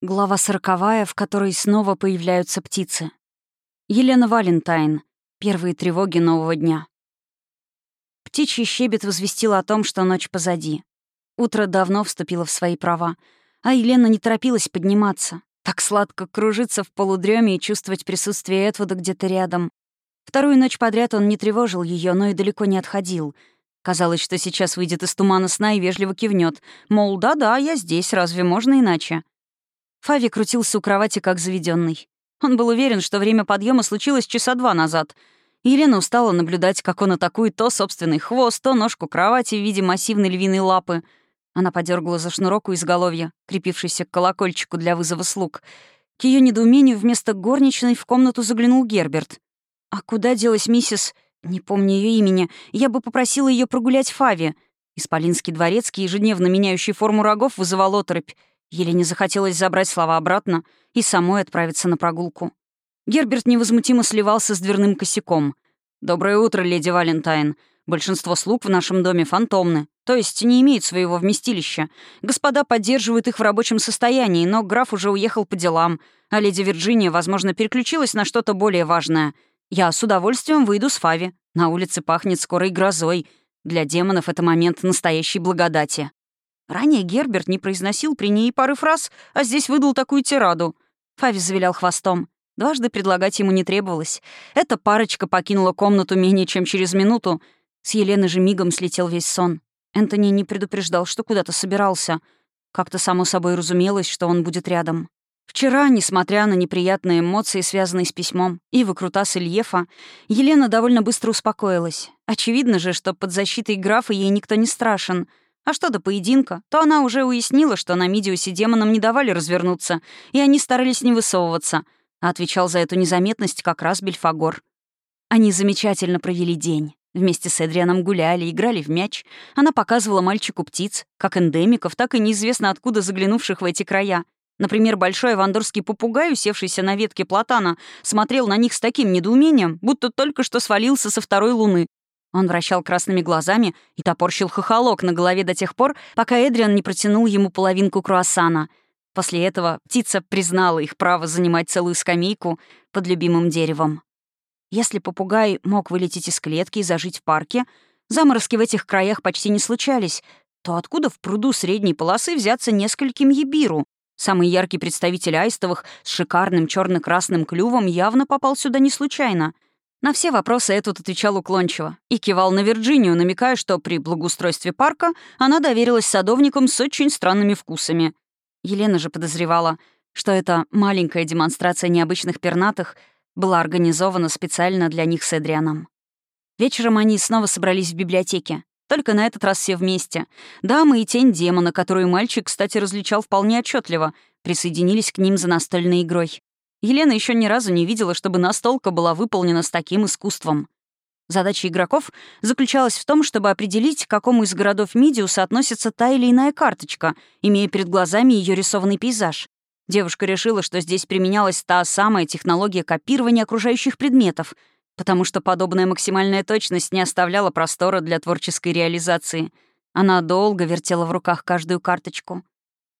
Глава сороковая, в которой снова появляются птицы. Елена Валентайн. Первые тревоги нового дня. Птичий щебет возвестил о том, что ночь позади. Утро давно вступило в свои права, а Елена не торопилась подниматься. Так сладко кружиться в полудреме и чувствовать присутствие Этвуда где-то рядом. Вторую ночь подряд он не тревожил ее, но и далеко не отходил. Казалось, что сейчас выйдет из тумана сна и вежливо кивнет, мол, да-да, я здесь, разве можно иначе? Фави крутился у кровати как заведенный. Он был уверен, что время подъема случилось часа два назад. Елена устала наблюдать, как он атакует то собственный хвост, то ножку кровати в виде массивной львиной лапы. Она подергала за шнурок у изголовья, крепившийся к колокольчику для вызова слуг. К ее недоумению вместо горничной в комнату заглянул Герберт. «А куда делась миссис...» Не помню ее имени. Я бы попросила ее прогулять Фави. Исполинский дворецкий, ежедневно меняющий форму рогов, вызывал оторопь. Елене захотелось забрать слова обратно и самой отправиться на прогулку. Герберт невозмутимо сливался с дверным косяком. «Доброе утро, леди Валентайн. Большинство слуг в нашем доме фантомны, то есть не имеют своего вместилища. Господа поддерживают их в рабочем состоянии, но граф уже уехал по делам, а леди Вирджиния, возможно, переключилась на что-то более важное. Я с удовольствием выйду с Фави. На улице пахнет скорой грозой. Для демонов это момент настоящей благодати». Ранее Герберт не произносил при ней пары фраз, а здесь выдал такую тираду. Фави завилял хвостом. Дважды предлагать ему не требовалось. Эта парочка покинула комнату менее чем через минуту. С Елены же мигом слетел весь сон. Энтони не предупреждал, что куда-то собирался. Как-то само собой разумелось, что он будет рядом. Вчера, несмотря на неприятные эмоции, связанные с письмом, и выкрутасы Ильефа, Елена довольно быстро успокоилась. Очевидно же, что под защитой графа ей никто не страшен — а что до поединка, то она уже уяснила, что на Мидиусе демонам не давали развернуться, и они старались не высовываться, а отвечал за эту незаметность как раз Бельфагор. Они замечательно провели день. Вместе с Эдрианом гуляли, играли в мяч. Она показывала мальчику птиц, как эндемиков, так и неизвестно откуда заглянувших в эти края. Например, большой вандорский попугай, усевшийся на ветке платана, смотрел на них с таким недоумением, будто только что свалился со второй луны, он вращал красными глазами и топорщил хохолок на голове до тех пор, пока Эдриан не протянул ему половинку круассана. После этого птица признала их право занимать целую скамейку под любимым деревом. Если попугай мог вылететь из клетки и зажить в парке, заморозки в этих краях почти не случались, то откуда в пруду средней полосы взяться нескольким ебиру? Самый яркий представитель аистовых с шикарным черно красным клювом явно попал сюда не случайно — на все вопросы этот отвечал уклончиво и кивал на Вирджинию, намекая, что при благоустройстве парка она доверилась садовникам с очень странными вкусами. Елена же подозревала, что эта маленькая демонстрация необычных пернатых была организована специально для них с Эдрианом. Вечером они снова собрались в библиотеке. Только на этот раз все вместе. Дамы и тень демона, которую мальчик, кстати, различал вполне отчетливо, присоединились к ним за настольной игрой. Елена еще ни разу не видела, чтобы настолка была выполнена с таким искусством. Задача игроков заключалась в том, чтобы определить, к какому из городов Мидиуса относится та или иная карточка, имея перед глазами ее рисованный пейзаж. Девушка решила, что здесь применялась та самая технология копирования окружающих предметов, потому что подобная максимальная точность не оставляла простора для творческой реализации. Она долго вертела в руках каждую карточку.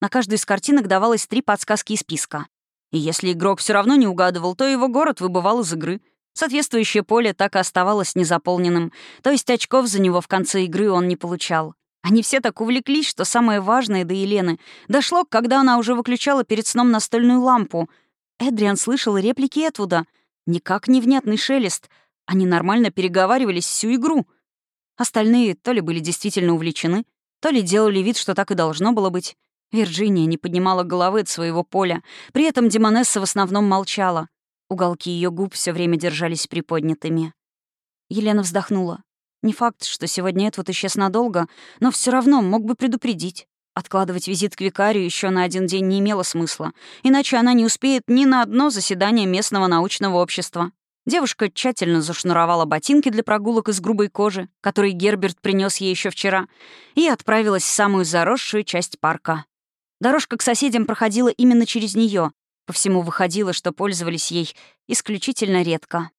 На каждую из картинок давалось три подсказки из списка. И если игрок все равно не угадывал, то его город выбывал из игры. Соответствующее поле так и оставалось незаполненным, то есть очков за него в конце игры он не получал. Они все так увлеклись, что самое важное до Елены дошло, когда она уже выключала перед сном настольную лампу. Эдриан слышал реплики Этвуда. Никак невнятный шелест. Они нормально переговаривались всю игру. Остальные то ли были действительно увлечены, то ли делали вид, что так и должно было быть. Вирджиния не поднимала головы от своего поля. При этом Демонесса в основном молчала. Уголки ее губ все время держались приподнятыми. Елена вздохнула. Не факт, что сегодня этот исчез надолго, но все равно мог бы предупредить. Откладывать визит к викарию еще на один день не имело смысла, иначе она не успеет ни на одно заседание местного научного общества. Девушка тщательно зашнуровала ботинки для прогулок из грубой кожи, которые Герберт принес ей еще вчера, и отправилась в самую заросшую часть парка. Дорожка к соседям проходила именно через нее. По всему выходило, что пользовались ей исключительно редко.